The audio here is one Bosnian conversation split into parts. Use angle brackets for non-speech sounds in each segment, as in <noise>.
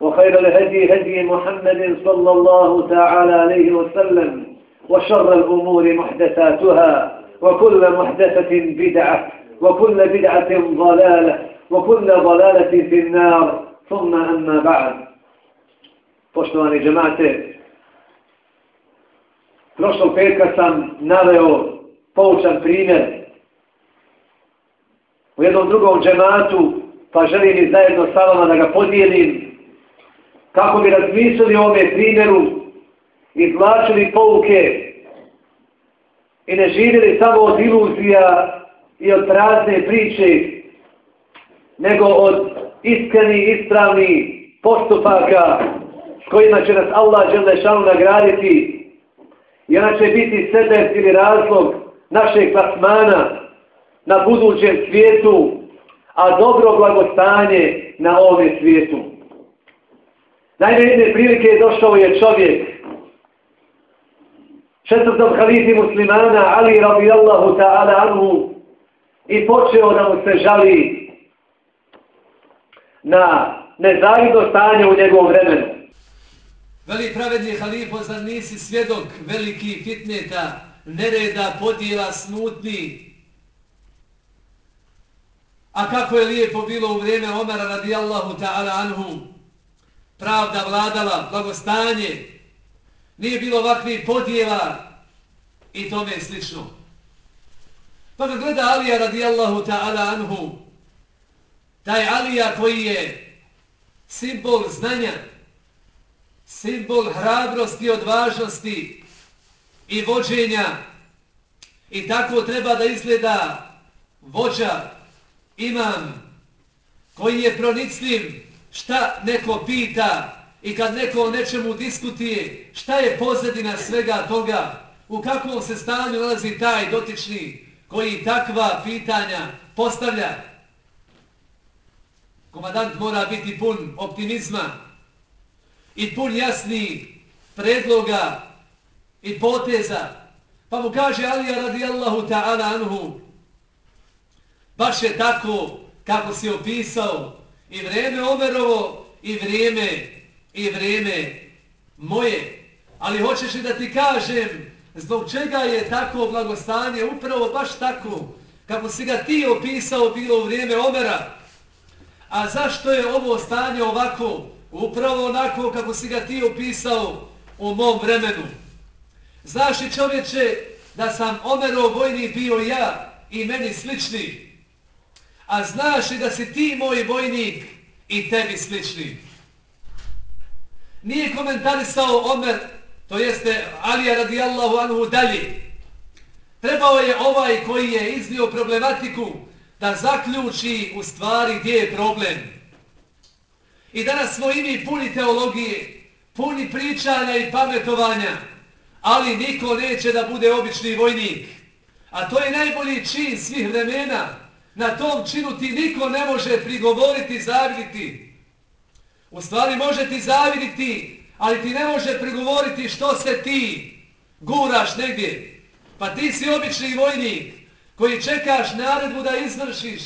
وخير الهدي هدي محمد صلى الله تعالى عليه وسلم وشر الأمور محدثاتها وكل محدثة بدعة وكل بدعة ضلالة وكل ضلالة في النار ثم أما بعد Poštovani džemate, prošlog petka sam naveo poučan primjer u jednom drugom džematu, pa želim i zajedno sa vama da ga podijelim, kako bi razmislili o ovome primjeru, izvlačili pouke i ne živjeli samo od iluzija i od prazne priče, nego od iskreni, ispravni postupaka s kojima će nas Allah Đelešanu nagraditi i ona će biti sebe ili razlog našeg plasmana na budućem svijetu, a dobro blagostanje na ovom svijetu. Naime, jedne prilike došao je čovjek, četvrtom halifi muslimana, Ali radijallahu ta'ala anhu, i počeo da mu se žali na nezavidno stanje u njegovom vremenu. Veli pravedni halifo, zar nisi svjedok veliki fitneta, nereda, podjela, smutni? A kako je lijepo bilo u vrijeme Omara radijallahu ta'ala anhu, pravda vladala, blagostanje, nije bilo ovakvih podjela i tome slično. Pa kad gleda Alija radijallahu ta'ala anhu, taj Alija koji je simbol znanja, simbol hrabrosti, odvažnosti i vođenja. I tako treba da izgleda vođa, imam, koji je pronicljiv šta neko pita i kad neko o nečemu diskutije, šta je pozadina svega toga, u kakvom se stanju nalazi taj dotični koji takva pitanja postavlja. Komadant mora biti pun optimizma, i pun jasni predloga i poteza. Pa mu kaže Alija radijallahu ta'ala anhu, baš je tako kako si opisao i vrijeme Omerovo i vrijeme i vrijeme moje. Ali hoćeš li da ti kažem zbog čega je tako blagostanje upravo baš tako kako si ga ti opisao bilo u vrijeme Omera. A zašto je ovo stanje ovako? Upravo onako kako si ga ti opisao u mom vremenu. Znaš li čovječe da sam Omerov vojnik bio ja i meni slični? A znaš li da si ti moj vojnik i tebi slični? Nije komentarisao Omer, to jeste Alija radijallahu anhu dalje. Trebao je ovaj koji je iznio problematiku da zaključi u stvari gdje je problem. I danas smo i mi puni teologije, puni pričanja i pametovanja, ali niko neće da bude obični vojnik. A to je najbolji čin svih vremena. Na tom činu ti niko ne može prigovoriti zaviditi. U stvari može ti zaviditi, ali ti ne može prigovoriti što se ti guraš negdje. Pa ti si obični vojnik koji čekaš naredbu da izvršiš.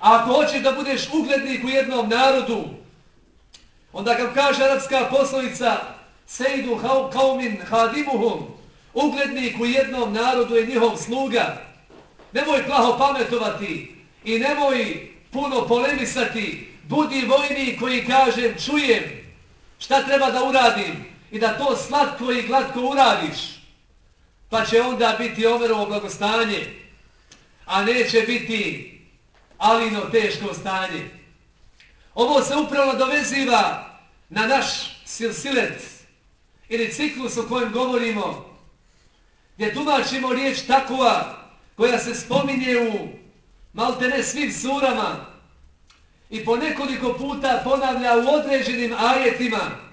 A ako hoćeš da budeš uglednik u jednom narodu, onda kao kaže arapska poslovica Sejdu kaumin hadimuhum, uglednik u jednom narodu je njihov sluga. Nemoj plaho pametovati i nemoj puno polemisati. Budi vojnik koji kaže čujem šta treba da uradim i da to slatko i glatko uradiš pa će onda biti Omerovo blagostanje, a neće biti Alino teško stanje. Ovo se upravo doveziva na naš silsilet ili ciklus o kojem govorimo, gdje tumačimo riječ takova koja se spominje u maltene svim surama i po nekoliko puta ponavlja u određenim ajetima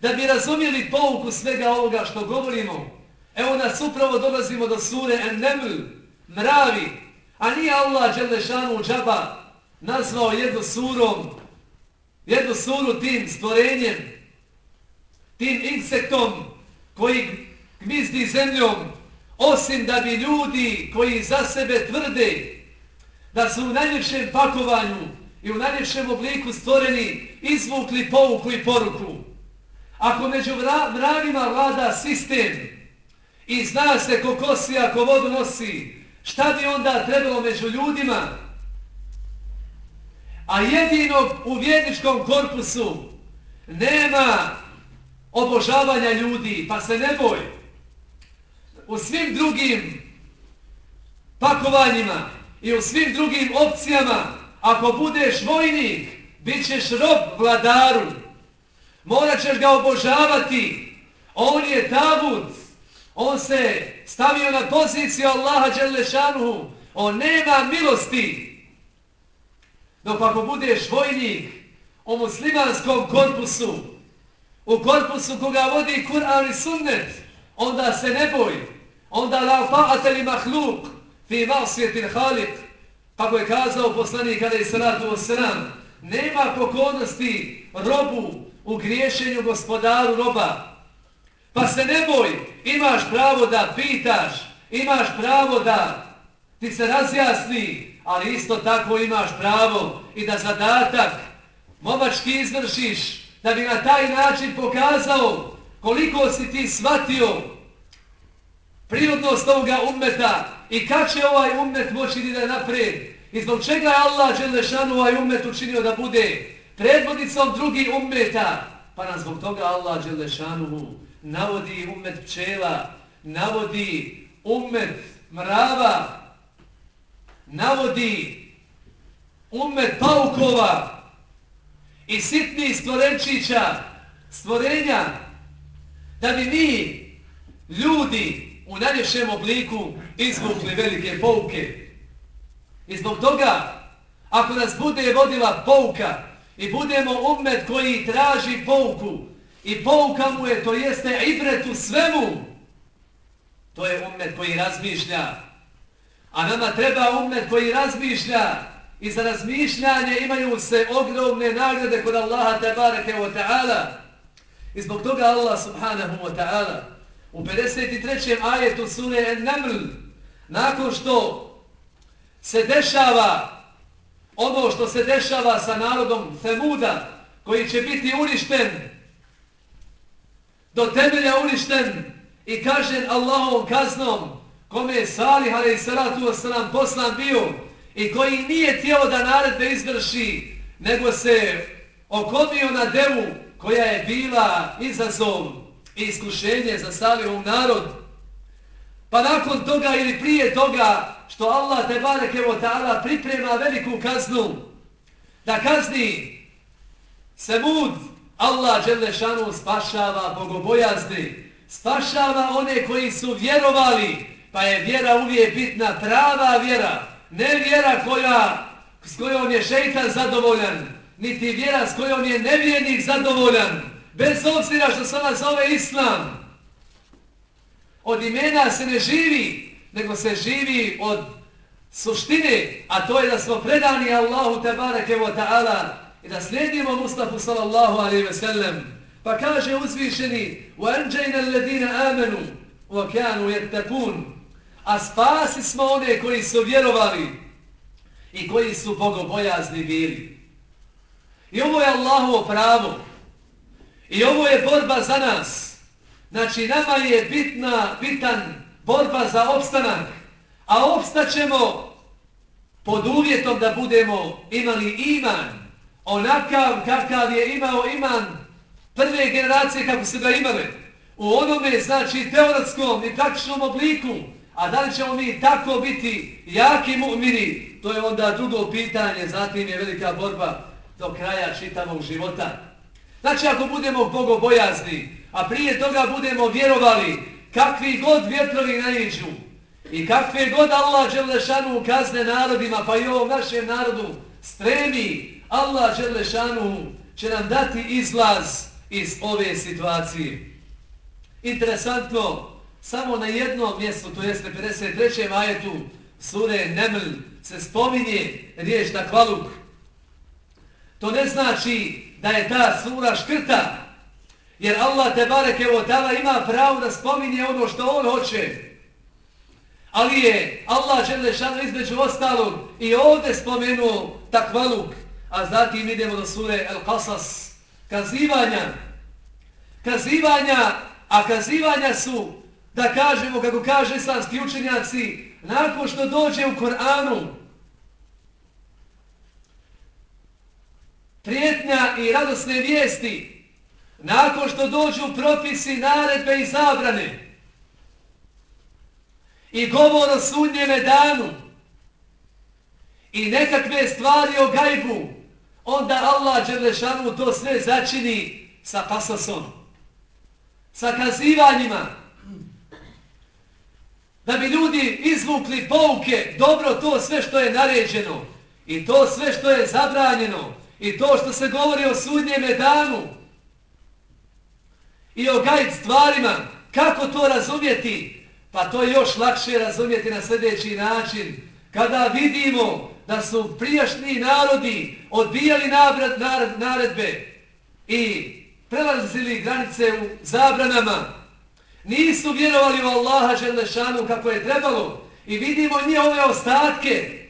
da bi razumjeli pouku svega ovoga što govorimo. Evo nas upravo dolazimo do sure Enneml, mravi, a nije Allah Đelešanu džaba nazvao jednu surom, jednu suru tim stvorenjem, tim insektom koji gmizdi zemljom, osim da bi ljudi koji za sebe tvrde da su u najljepšem pakovanju i u najljepšem obliku stvoreni izvukli pouku i poruku. Ako među mravima vlada sistem, i zna se ko kosi ako vodu nosi, šta bi onda trebalo među ljudima? A jedino u vjedničkom korpusu nema obožavanja ljudi, pa se ne boj. U svim drugim pakovanjima i u svim drugim opcijama, ako budeš vojnik, bit ćeš rob vladaru. Morat ćeš ga obožavati. On je tabut. On se stavio na poziciju Allaha Đelešanuhu. On nema milosti. Dok ako budeš vojnik u muslimanskom korpusu, u korpusu koga vodi Kur'an i sunnet, onda se ne boj. Onda la fa'ate li mahluk fi masvijetin halik. Kako je kazao poslanik kada je salatu wasalam, nema pokornosti robu u griješenju gospodaru roba. Pa se ne boj, imaš pravo da pitaš, imaš pravo da ti se razjasni, ali isto tako imaš pravo i da zadatak momački izvršiš, da bi na taj način pokazao koliko si ti shvatio prirodnost ovoga ummeta i kad će ovaj ummet moći da napred i zbog čega je Allah Đelešanu ovaj ummet učinio da bude predvodnicom drugih ummeta, pa nam zbog toga Allah Đelešanu navodi umet pčela, navodi umet mrava, navodi umet paukova i sitnih stvorenčića, stvorenja, da bi mi, ljudi, u najljepšem obliku izvukli velike pouke. I zbog toga, ako nas bude vodila pouka i budemo umet koji traži pouku, I pouka mu je, to jeste ibret u svemu. To je umet koji razmišlja. A nama treba umet koji razmišlja. I za razmišljanje imaju se ogromne nagrade kod Allaha tabareke wa ta'ala. I zbog toga Allah subhanahu wa ta'ala u 53. ajetu sure En-Naml nakon što se dešava ono što se dešava sa narodom Femuda koji će biti uništen do temelja uništen i kažen Allahom kaznom kome je Salih alaih salatu wasalam poslan bio i koji nije tijelo da naredbe izvrši nego se okomio na devu koja je bila izazov i iskušenje za Salihom narod pa nakon toga ili prije toga što Allah te barek evo ta'ala priprema veliku kaznu da kazni Semud Allah Đelešanu spašava bogobojazni, spašava one koji su vjerovali, pa je vjera uvijek bitna, prava vjera, ne vjera koja, s kojom je šeitan zadovoljan, niti vjera s kojom je nevjernik zadovoljan, bez obzira što se ona zove Islam. Od imena se ne živi, nego se živi od suštine, a to je da smo predani Allahu tebareke wa ta'ala, i da slijedimo Mustafa sallallahu alaihi ve sellem. Pa kaže uzvišeni وَأَنْجَيْنَا الَّذِينَ آمَنُوا وَكَانُوا يَتَّقُونَ A spasi smo one koji su vjerovali i koji su bogobojazni bili. I ovo je Allahovo pravo. I ovo je borba za nas. Znači, nama je bitna, bitan borba za opstanak. A opstaćemo pod uvjetom da budemo imali iman. Onakav kakav je imao iman prve generacije kako se ga imale. U onome, znači, teoretskom i praktičnom obliku. A da li ćemo mi tako biti jaki mu'mini, to je onda drugo pitanje, zatim je velika borba do kraja čitavog života. Znači, ako budemo bogobojazni, a prije toga budemo vjerovali kakvi god vjetrovi naiđu i kakve god Allah Đelešanu kazne narodima, pa i ovom našem narodu stremi, Allah Đelešanu će nam dati izlaz iz ove situacije. Interesantno, samo na jednom mjestu, to jeste 53. majetu sure Neml, se spominje riječ takvaluk. To ne znači da je ta sura škrta, jer Allah te bareke o tala ima pravo da spominje ono što on hoće. Ali je Allah Đelešanu između ostalog i ovdje spomenuo takvaluk, a zatim idemo do sure El Qasas, kazivanja. Kazivanja, a kazivanja su, da kažemo, kako kaže islamski učenjaci, nakon što dođe u Koranu, prijetnja i radosne vijesti, nakon što dođu propisi, naredbe i zabrane, i govor o sudnjeme danu, i nekakve stvari o gajbu, onda Allah Đerlešanu to sve začini sa pasasom, sa kazivanjima, da bi ljudi izvukli pouke, dobro to sve što je naređeno, i to sve što je zabranjeno, i to što se govori o sudnjeme danu, i o gajb stvarima, kako to razumjeti? Pa to je još lakše razumjeti na sljedeći način, kada vidimo da su prijašnji narodi odbijali naredbe i prelazili granice u zabranama, nisu vjerovali u Allaha Želešanu kako je trebalo. I vidimo njihove ostatke.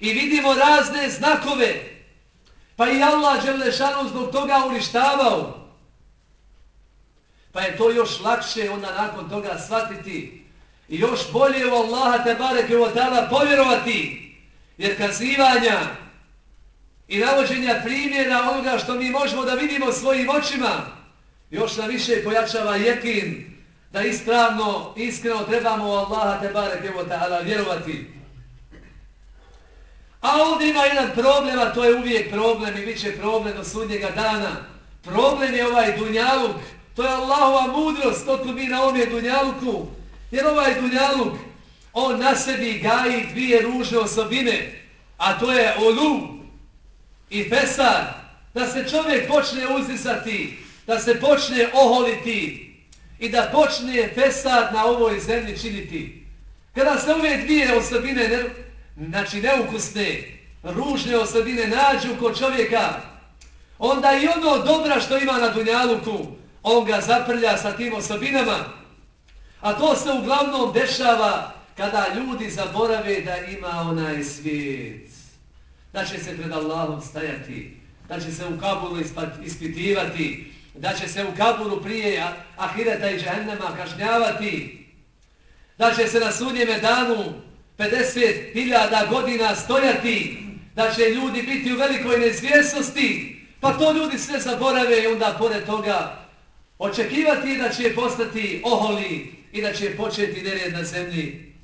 I vidimo razne znakove, pa i Allah Đelešanu zbog toga uništavao. Pa je to još lakše onda nakon toga shvatiti i još bolje u Allaha te bareke u Atala povjerovati jer kazivanja i navođenja primjera onoga što mi možemo da vidimo svojim očima još na više pojačava jekin da ispravno, iskreno trebamo u Allaha te bareke u Atala vjerovati. A ovdje ima jedan problem, a to je uvijek problem i bit će problem do sudnjega dana. Problem je ovaj dunjaluk, to je Allahova mudrost, to mi na ovome dunjaluku. Jer ovaj dunjaluk, on na sebi gaji dvije ružne osobine, a to je olu i fesar, da se čovjek počne uzisati, da se počne oholiti i da počne fesar na ovoj zemlji činiti. Kada se ove dvije osobine, ne, znači neukusne, ružne osobine nađu kod čovjeka, onda i ono dobra što ima na dunjaluku, on ga zaprlja sa tim osobinama, a to se uglavnom dešava kada ljudi zaborave da ima onaj svijet, da će se pred Allahom stajati, da će se u Kabulu ispitivati, da će se u Kabulu prije Ahireta i Džahennema kažnjavati, da će se na sudnjeme danu 50.000 godina stojati, da će ljudi biti u velikoj nezvjesnosti, pa to ljudi sve zaborave i onda pored toga očekivati da će postati oholi i da će početi nered na zemlji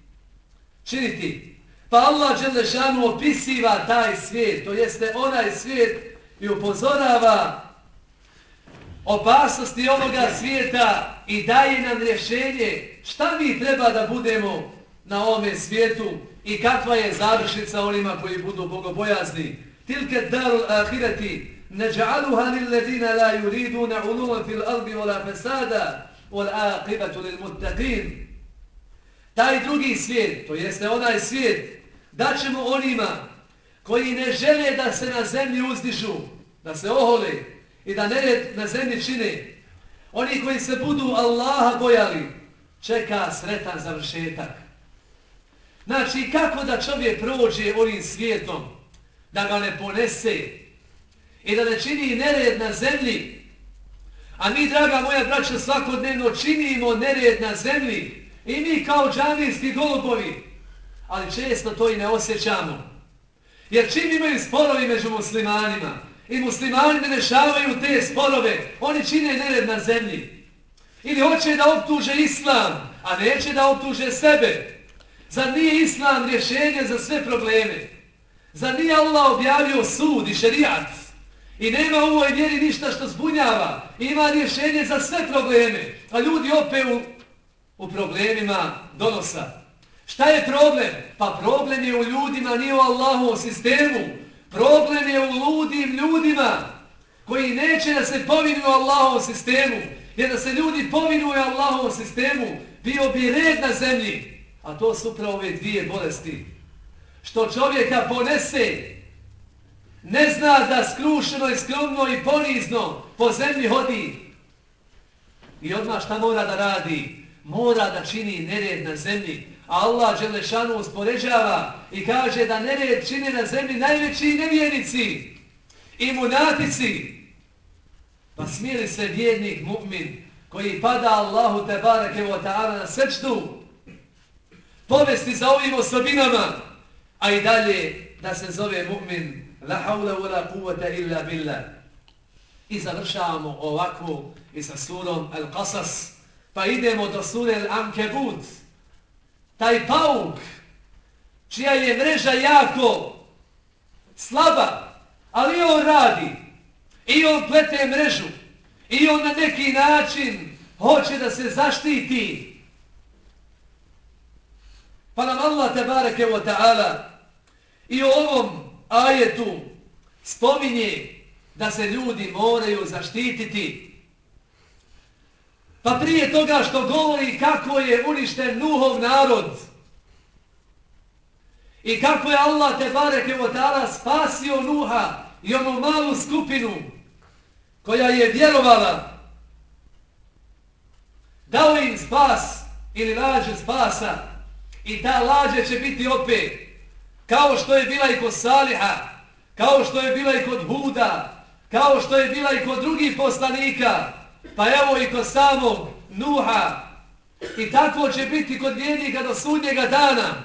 činiti. Pa Allah Đelešanu opisiva taj svijet, to jeste onaj svijet i upozorava opasnosti ovoga svijeta i daje nam rješenje šta mi treba da budemo na ovome svijetu i kakva je završnica onima koji budu bogobojazni. Tilke darul ahireti neđa'aluha lil ladina la yuriduna uluvan fil albi wala fesada wal aqibatu lil muttaqin taj drugi svijet, to jeste onaj svijet, da ćemo onima koji ne žele da se na zemlji uzdižu, da se ohole i da nered na zemlji čine, oni koji se budu Allaha bojali, čeka sretan završetak. Znači, kako da čovjek prođe ovim svijetom, da ga ne ponese i da ne čini nered na zemlji, a mi, draga moja braća, svakodnevno činimo nered na zemlji i mi kao džanijski golubovi, ali često to i ne osjećamo. Jer čim imaju sporovi među muslimanima i muslimani ne rešavaju te sporove, oni čine nered na zemlji. Ili hoće da optuže islam, a neće da optuže sebe. Zar nije islam rješenje za sve probleme? Zar nije Allah objavio sud i šerijat? I nema u ovoj vjeri ništa što zbunjava. Ima rješenje za sve probleme. A ljudi opet u, u problemima donosa. Šta je problem? Pa problem je u ljudima, nije u Allahovom sistemu. Problem je u ludim ljudima koji neće da se povinu u Allahovom sistemu. Jer da se ljudi povinu u Allahovom sistemu, bio bi red na zemlji. A to su upravo ove dvije bolesti. Što čovjeka ponese, ne zna da skrušeno i skromno i ponizno po zemlji hodi. I odmah šta mora da radi? Mora da čini nered na zemlji. Allah Đelešanu uspoređava i kaže da nered čine na zemlji najveći nevjernici i munatici. Pa smijeli se vjernik mu'min koji pada Allahu te wa ta'ala na srčtu povesti za ovim osobinama. A i dalje da se zove mu'min la hawla wa la quvata illa billah. I završavamo ovako i sa surom Al-Qasas. Pa idemo do sure Al-Ankebut. Taj pauk, čija je mreža jako slaba, ali on radi. I on plete mrežu. I on na neki način hoće da se zaštiti. Pa nam Allah te bareke wa ta'ala i u ovom ajetu spominje da se ljudi moraju zaštititi. Pa prije toga što govori kako je uništen Nuhov narod i kako je Allah te bareke wa ta'ala spasio Nuha i onu malu skupinu koja je vjerovala dao im spas ili nađe spasa i ta lađa će biti opet. Kao što je bila i kod Saliha kao što je bila i kod Huda kao što je bila i kod drugih poslanika pa evo i kod samog Nuha. I tako će biti kod vjernika do sudnjega dana.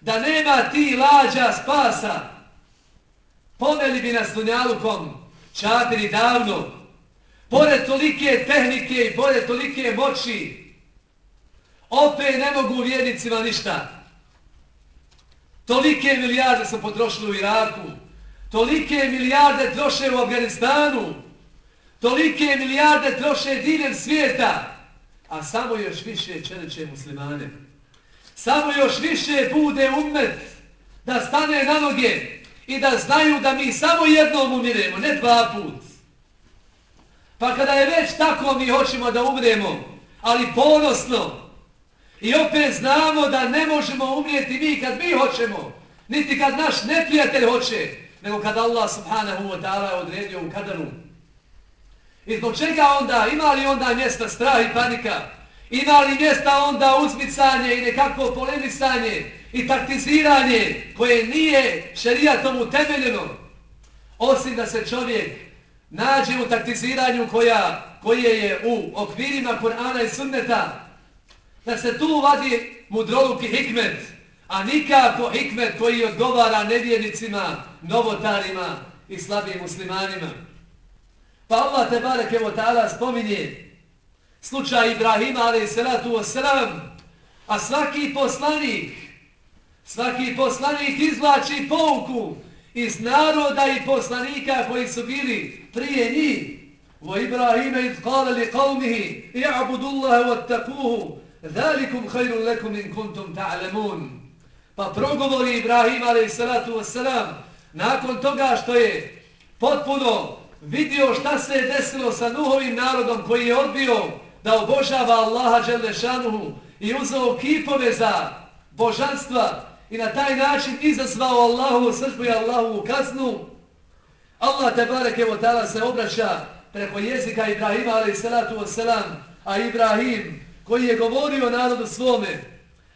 Da nema ti lađa spasa pomeli bi nas dunjalukom čatiri davno. Pored tolike tehnike i pored tolike moći opet ne mogu vjernicima ništa tolike milijarde su potrošili u Iraku tolike milijarde troše u Afganistanu Tolike milijarde troše diljem svijeta, a samo još više čeliče muslimane. Samo još više bude umet da stane na noge i da znaju da mi samo jednom umiremo, ne dva put. Pa kada je već tako mi hoćemo da umremo, ali ponosno, i opet znamo da ne možemo umrijeti mi kad mi hoćemo, niti kad naš neprijatelj hoće, nego kad Allah subhanahu wa ta'ala odredio u kadaru. I zbog čega onda, ima li onda mjesta strah i panika? Ima li mjesta onda uzmicanje i nekako polemisanje i taktiziranje koje nije šerijatom utemeljeno? Osim da se čovjek nađe u taktiziranju koja, koje je u okvirima Kur'ana i Sunneta, da se tu vadi mudroluk i hikmet, a nikako hikmet koji odgovara nevjernicima, novotarima i slabim muslimanima. Pa Allah te barek evo ta'ala spominje slučaj Ibrahima alaih salatu wasalam, a svaki poslanik, svaki poslanik izvlači pouku iz naroda i poslanika koji su bili prije njih. Wa Ibrahima iz kala li qavmihi, i'abudu Zalikum khairun lakum in kuntum ta'lamun. Pa progovori Ibrahim alejselatu salatu nakon toga što je potpuno vidio šta se je desilo sa Nuhovim narodom koji je odbio da obožava Allaha Đelešanuhu i uzao kipove za božanstva i na taj način izazvao Allahu srđbu i Allahu kaznu, Allah te bareke ve se obraća preko jezika Ibrahima alejselatu salatu a Ibrahim koji je govorio narodu svome,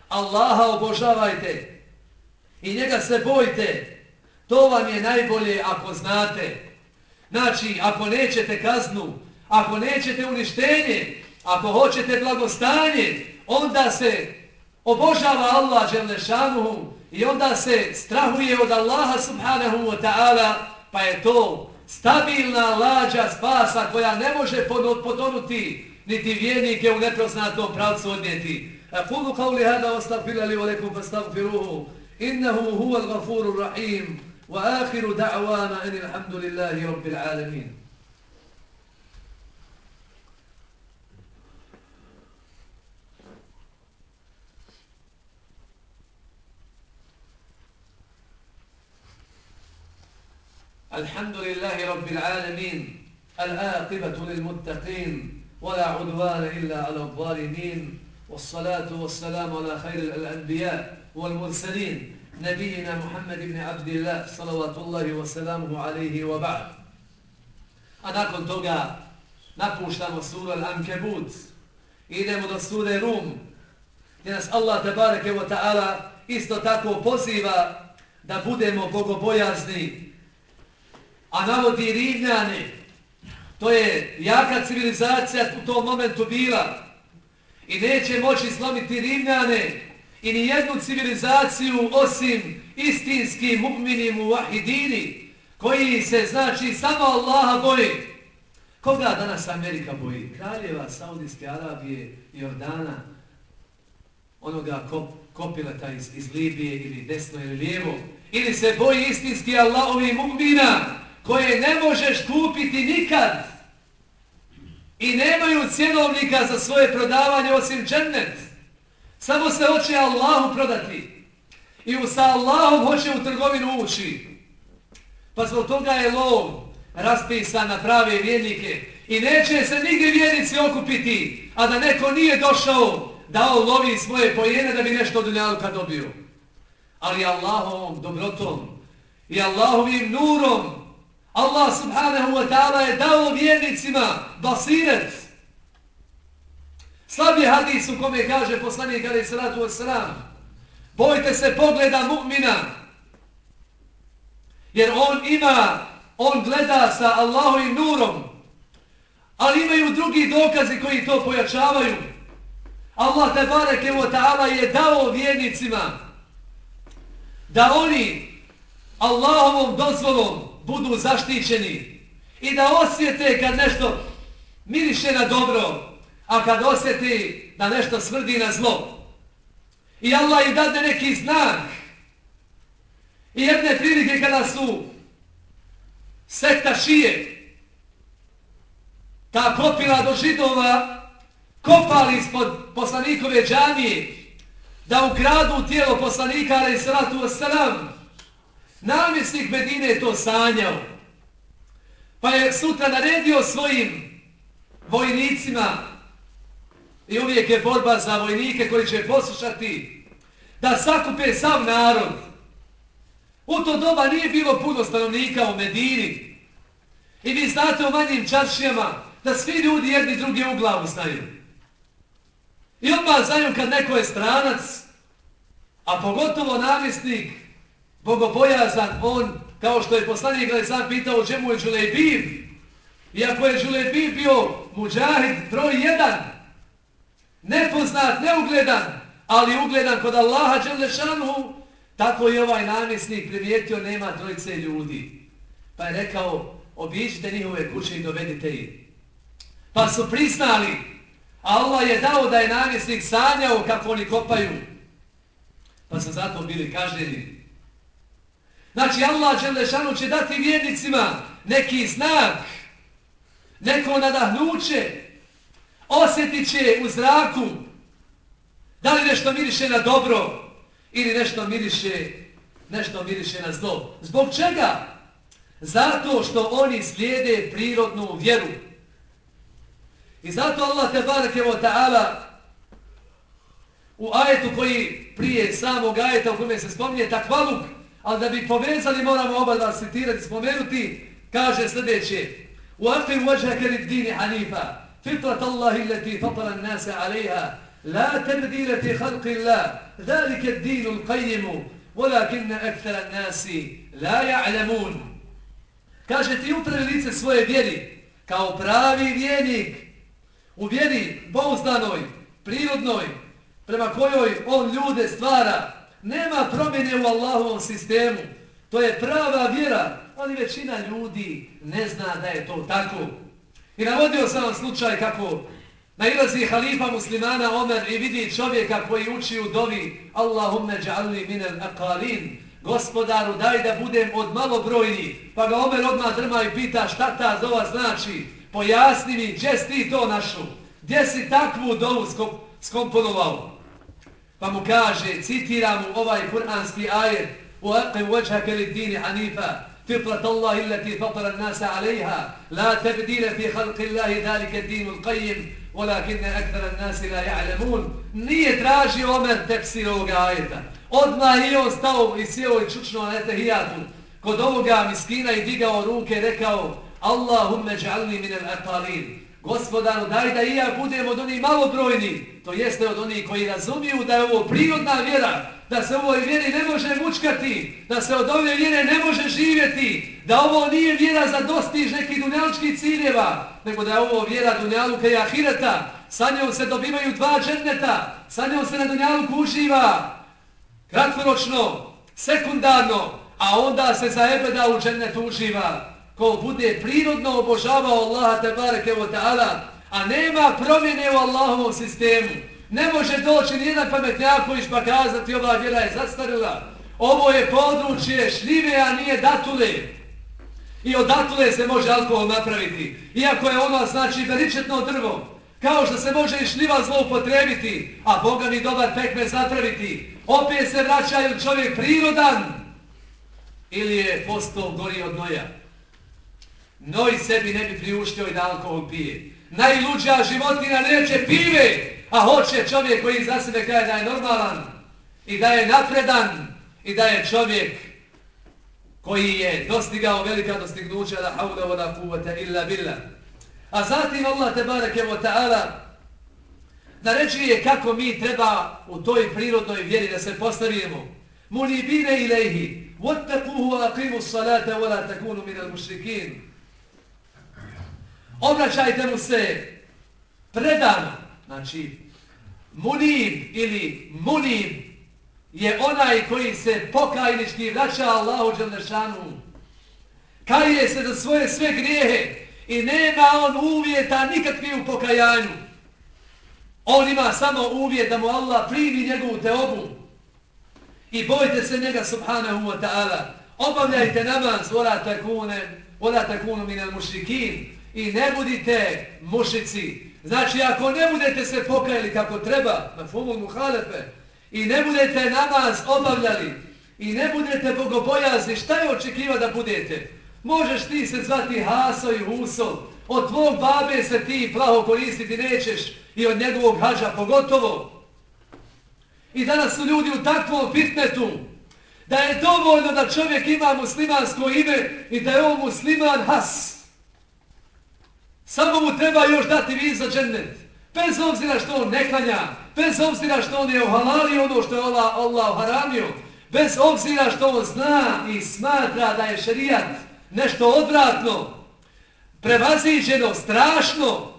Allaha obožavajte i njega se bojte, to vam je najbolje ako znate. Znači, ako nećete kaznu, ako nećete uništenje, ako hoćete blagostanje, onda se obožava Allah Đelešanuhu i onda se strahuje od Allaha subhanahu wa ta'ala, pa je to stabilna lađa spasa koja ne može potonuti niti vjernike u neproznatom pravcu odnijeti. Kulu kauli hada ostagfira li velikum pa stagfiruhu. Innehu huva l-gafuru rahim. Wa ahiru da'wana in ilhamdulillahi rabbil alamin. الحمد لله رب العالمين الآقبة للمتقين ولا عدوان إلا على الظالمين والصلاة والسلام على خير الأنبياء والمرسلين نبينا محمد بن عبد الله صلوات الله وسلامه عليه وبعد أنا كنت أقول napuštamo suru Al-Ankebut, idemo do sure Rum, gdje nas Allah tebareke wa ta'ala isto tako poziva da budemo bogobojazni a navodi Rimljane, to je jaka civilizacija u tom momentu bila i neće moći slomiti Rimljane i ni jednu civilizaciju osim istinski u Ahidini, koji se znači samo Allaha boji. Koga danas Amerika boji? Kraljeva Saudijske Arabije, Jordana, onoga kop, kopileta iz, iz Libije ili desno ili lijevo, ili se boji istinski Allahovi mu'mina koje ne možeš kupiti nikad i nemaju cjenovnika za svoje prodavanje osim džennet. Samo se hoće Allahu prodati i sa Allahom hoće u trgovinu ući. Pa zbog toga je lov raspisan na prave vjernike i neće se nigdje vjernici okupiti, a da neko nije došao da on lovi svoje pojene da bi nešto od dunjaluka dobio. Ali Allahovom dobrotom i Allahovim nurom Allah subhanahu wa ta'ala je dao vjernicima basiret. Slab je hadis u kome kaže poslanik alaih salatu wasalam bojte se pogleda mu'mina jer on ima on gleda sa Allahovim nurom ali imaju drugi dokazi koji to pojačavaju Allah te bareke wa ta'ala je dao vjernicima da oni Allahovom dozvolom budu zaštićeni i da osjete kad nešto miriše na dobro, a kad osjeti da nešto smrdi na zlo. I Allah im dade neki znak. I jedne prilike kada su sekta šije, ta kopila do židova, kopali ispod poslanikove džanije, da ukradu tijelo poslanika, ali salatu wasalam, Namjesnik Medine je to sanjao. Pa je sutra naredio svojim vojnicima i uvijek je borba za vojnike koji će poslušati da sakupe sav narod. U to doba nije bilo puno stanovnika u Medini. I vi znate u manjim čaršijama da svi ljudi jedni drugi u glavu znaju. I odmah znaju kad neko je stranac, a pogotovo namjesnik bogobojazan, on, kao što je poslanik gledaj pitao čemu je Đulejbib, iako je Đulejbib bio muđahid broj jedan, nepoznat, neugledan, ali ugledan kod Allaha Đelešanu, tako je ovaj namjesnik primijetio nema trojice ljudi. Pa je rekao, obiđite njihove kuće i dovedite ih. Pa su priznali, Allah je dao da je namjesnik sanjao kako oni kopaju. Pa su zato bili kažnjeni. Znači Allah Đelešanu će dati vjernicima neki znak, neko nadahnuće, osjetit će u zraku da li nešto miriše na dobro ili nešto miriše, nešto miriše na zlo. Zbog čega? Zato što oni slijede prirodnu vjeru. I zato Allah te barakevo ta'ala u ajetu koji prije samog ajeta u kome se spominje takvaluk, Ali da bi povezali moramo oba dva citirati, spomenuti, kaže sljedeće. U akvim uvađa kerit dini hanifa, fitrat Allah ila ti fataran nasa alaiha, la tebedile ti halki la, dhalike dinu lqajimu, volakinne ektara nasi, la ja'lamun. Kaže ti utre lice svoje vjeri, kao pravi vjernik, u vjeri bouzdanoj, prirodnoj, prema kojoj on ljude stvara, Nema promjene u Allahovom sistemu. To je prava vjera, ali većina ljudi ne zna da je to tako. I navodio sam vam slučaj kako nailazi halifa muslimana Omer i vidi čovjeka koji uči u dovi Allahumme dja'alli minel aqalin. Gospodaru, daj da budem od malobrojni. Pa ga Omer odmah drma i pita šta ta zova znači. Pojasni mi, gdje si ti to našu? Gdje si takvu dovu skomponovao? Pa mu kaže, citiram mu ovaj kuranski ajet u aqim vajhaka li dini hanifa فطرة الله التي فطر الناس عليها لا تبديل في خلق الله ذلك الدين القيم ولكن أكثر الناس لا يعلمون nije traži Omer tefsir ovoga ajeta. Odmah i on stao i sjeo i čučno na etahijatu kod ovoga miskina i digao ruke i rekao Allahumme džalni minel atalin. Gospodaru, daj da i ja budem od onih malobrojni. To jeste od onih koji razumiju da je ovo prirodna vjera, da se ovoj vjeri ne može mučkati, da se od ove vjere ne može živjeti, da ovo nije vjera za dostiž nekih dunjalučkih ciljeva, nego da je ovo vjera dunjaluka i ahireta. Sa njom se dobivaju dva dženneta, sa njom se na dunjaluku uživa kratkoročno, sekundarno, a onda se za ebeda u džennetu uživa ko bude prirodno obožavao Allaha tabareke wa ta'ala, a nema promjene u Allahovom sistemu. Ne može doći nijedan pametnjaković pa kazati ova vjera je zastarila. Ovo je područje šljive, a nije datule. I od datule se može alkohol napraviti. Iako je ono znači veličetno drvo. Kao što se može i šljiva zloupotrebiti, a Boga mi dobar pekme zapraviti. Opet se vraćaju čovjek prirodan ili je postao gori od noja. Noj sebi ne bi priuštio i da alkohol pije. Najluđa životina neće pive, a hoće čovjek koji za sebe kaže da je normalan i da je napredan i da je čovjek koji je dostigao velika dostignuća da haula voda kuvata illa billah. A zatim Allah te bareke ve ta'ala naređuje kako mi treba u toj prirodnoj vjeri da se postavimo. Munibine ilaihi, vattakuhu wa aqimu salata wa la takunu minal mushrikin obraćajte mu se predano. Znači, munib ili munib je onaj koji se pokajnički vraća Allahu Đelešanu. Kaje se za svoje sve grijehe i nema on uvjeta nikakvi u pokajanju. On ima samo uvjet da mu Allah primi njegovu teobu. I bojte se njega subhanahu wa ta'ala. Obavljajte namaz, vola takune, vola takunu minel mušrikin i ne budite mušici. Znači, ako ne budete se pokajali kako treba, na fumu muhalefe, i ne budete namaz obavljali, i ne budete bogobojazni, šta je očekiva da budete? Možeš ti se zvati Haso i Huso, od tvog babe se ti plaho koristiti nećeš i od njegovog hađa pogotovo. I danas su ljudi u takvom fitnetu, da je dovoljno da čovjek ima muslimansko ime i da je on musliman Has. Samo mu treba još dati vid za džennet. Bez obzira što on ne klanja, bez obzira što on je uhalalio ono što je Allah, Allah haramio, bez obzira što on zna i smatra da je šerijat nešto odvratno, prevaziđeno, strašno,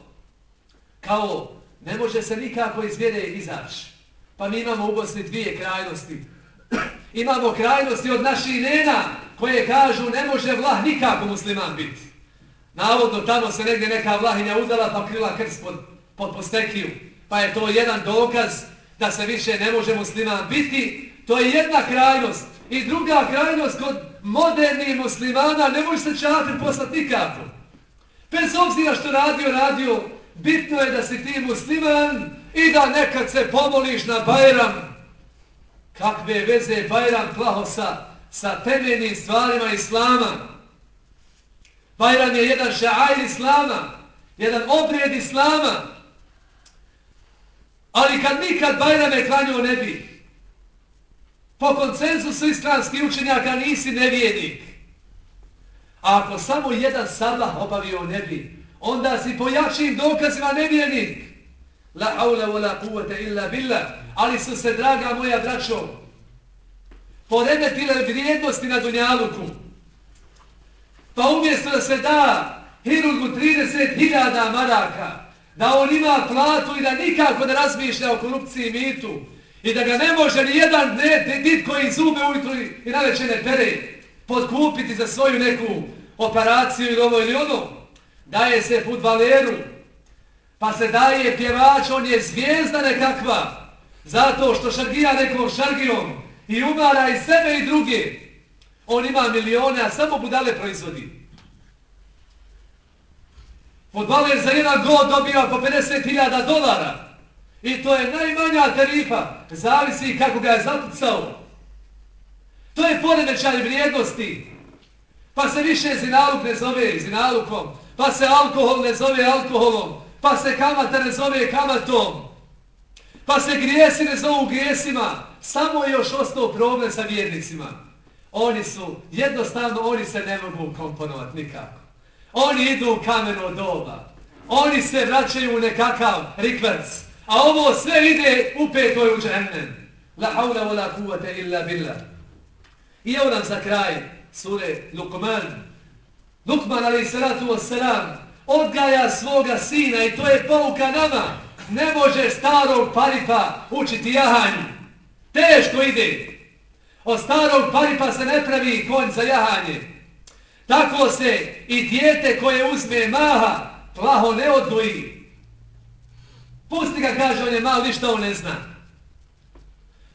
kao ne može se nikako iz vjere izaći. Pa mi imamo u Bosni dvije krajnosti. <clears throat> imamo krajnosti od naših nena koje kažu ne može vlah nikako musliman biti. Navodno tamo se negdje neka vlahinja udala pa krila krst pod, pod postekiju. Pa je to jedan dokaz da se više ne može musliman biti. To je jedna krajnost. I druga krajnost kod modernih muslimana ne može se čafir poslati nikako. Bez obzira što radio, radio, bitno je da si ti musliman i da nekad se pomoliš na Bajram. Kakve veze Bajram plaho sa, sa temeljnim stvarima Islama. Bajram je jedan šaajr islama, jedan obrijed islama. Ali kad nikad Bajram je klanio ne bi, po koncenzusu islamskih učenjaka nisi nevijednik. A ako samo jedan sabah obavio ne bi, onda si po jačim dokazima nevijednik. La haula wa la kuvvete illa billah. Ali su se, draga moja braćo, poremetile vrijednosti na Dunjaluku. Pa umjesto da se da Hirurgu 30.000 maraka, da on ima platu i da nikako ne razmišlja o korupciji i mitu, i da ga ne može ni jedan dit koji zube ujutru i na večene pere podkupiti za svoju neku operaciju ili ovo ili ono, daje se futbaleru, pa se daje pjevač, on je zvijezda nekakva, zato što šargija nekom šargijom i umara i sebe i druge. On ima milione, a samo budale proizvodi. Fudbaler za jedan gol dobiva po 50.000 dolara. I to je najmanja tarifa. Zavisi kako ga je zapucao. To je poremećaj vrijednosti. Pa se više zinaluk ne zove zinalukom. Pa se alkohol ne zove alkoholom. Pa se kamata ne zove kamatom. Pa se grijesi ne zovu grijesima. Samo je još ostao problem sa vjernicima. Oni su, jednostavno, oni se ne mogu komponovati nikako. Oni idu u kameno doba. Oni se vraćaju u nekakav rikvrc. A ovo sve ide u petoj u džahnem. La haula wa la kuvata illa billah. I evo nam za kraj sure Lukman. Lukman ali salatu wassalam odgaja svoga sina i to je pouka nama. Ne može starog paripa učiti jahanju. Teško ide. Od starog paripa se ne pravi konj za jahanje. Tako se i dijete koje uzme maha plaho ne odgoji. Pusti ga, kaže, on je mal, ništa on ne zna.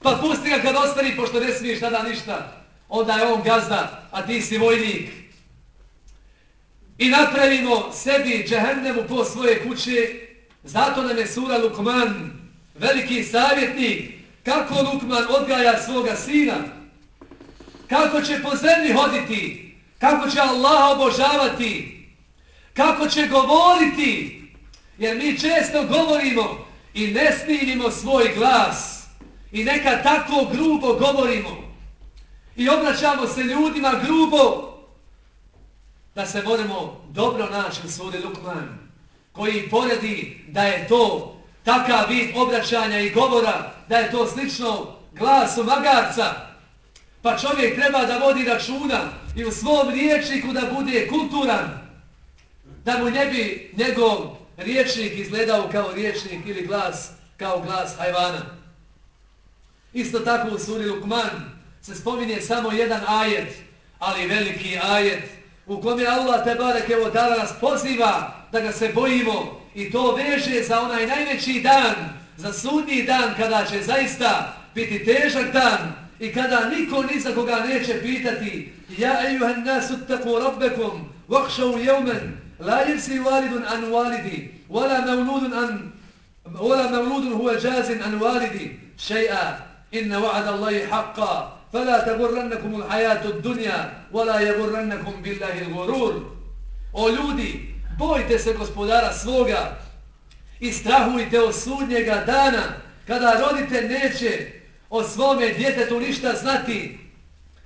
Pa pusti ga kad ostari, pošto ne smiješ tada ništa. Onda je on gazda, a ti si vojnik. I napravimo sebi džehennemu po svoje kuće. Zato nam je sura Lukman, veliki savjetnik, kako Lukman odgaja svoga sina. Kako će po zemlji hoditi, kako će Allaha obožavati, kako će govoriti, jer mi često govorimo i ne snimimo svoj glas. I neka tako grubo govorimo. I obraćamo se ljudima grubo da se moramo dobro naći u svode Lukman koji poredi da je to takav vid obraćanja i govora da je to slično glasu magarca Pa čovjek treba da vodi računa i u svom riječniku da bude kulturan. Da mu ne bi njegov riječnik izgledao kao riječnik ili glas kao glas hajvana. Isto tako u suri Lukman se spominje samo jedan ajet, ali veliki ajet, u kome Allah te barek evo dala nas poziva da ga se bojimo i to veže za onaj najveći dan, za sudnji dan kada će zaista biti težak dan i kada niko ni za koga neće pitati Ja ejuhan nasu taku rabbekom vahšau jevmen la jirsi validun an validi wala mevludun an wala mevludun huve jazin an validi šeja inna wa'ada Allahi haqqa fala tagurrannakumul hayatu dunja wala jagurrannakum billahi al-ghurur O ljudi, bojte se gospodara svoga i strahujte od sudnjega dana kada rodite neće o svome djetetu ništa znati,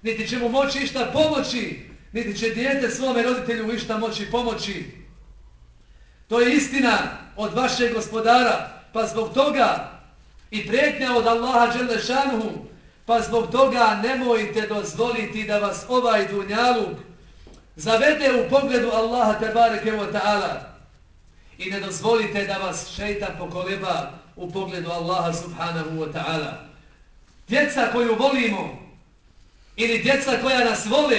niti će mu moći ništa pomoći, niti će djete svome roditelju ništa moći pomoći. To je istina od vašeg gospodara, pa zbog toga i pretnja od Allaha Đelešanuhu, pa zbog toga nemojte dozvoliti da vas ovaj dunjaluk zavede u pogledu Allaha Tebareke wa ta'ala i ne dozvolite da vas šeitan pokoleba u pogledu Allaha Subhanahu wa ta'ala djeca koju volimo ili djeca koja nas vole,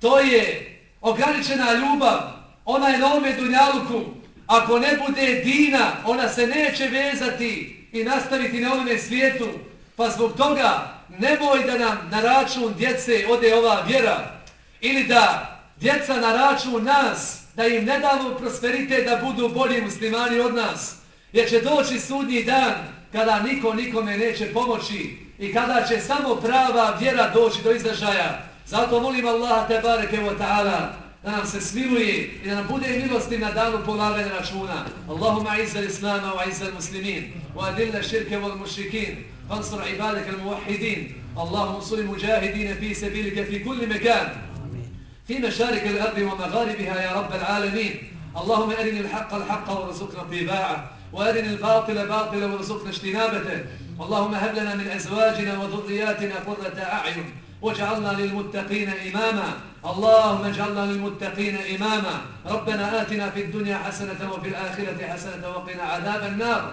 to je ograničena ljubav. Ona je na ome dunjaluku. Ako ne bude dina, ona se neće vezati i nastaviti na ovome svijetu. Pa zbog toga nemoj da nam na račun djece ode ova vjera. Ili da djeca na račun nas, da im ne damo prosperite da budu bolji muslimani od nas. Jer će doći sudnji dan kada niko nikome neće pomoći i kada će samo prava vjera doći do izražaja. Zato molim Allaha te bareke wa ta'ala da nam se smiluje i da nam bude milosti na danu polaganja računa. Allahumma izzal islama wa izzal muslimin wa adilla širke wal mušrikin fansur ibadaka al muwahidin Allahumma suli muđahidine fi sebilike fi kulli mekan al ardi wa magharibiha ya rabbal alamin اللهم أرنا الحق الحق وارزقنا اتباعه وأرنا الباطل باطلا وارزقنا اجتنابته. اللهم هب لنا من أزواجنا وذرياتنا قرة أعين واجعلنا للمتقين إماما. اللهم اجعلنا للمتقين إماما. ربنا آتنا في الدنيا حسنة وفي الآخرة حسنة وقنا عذاب النار.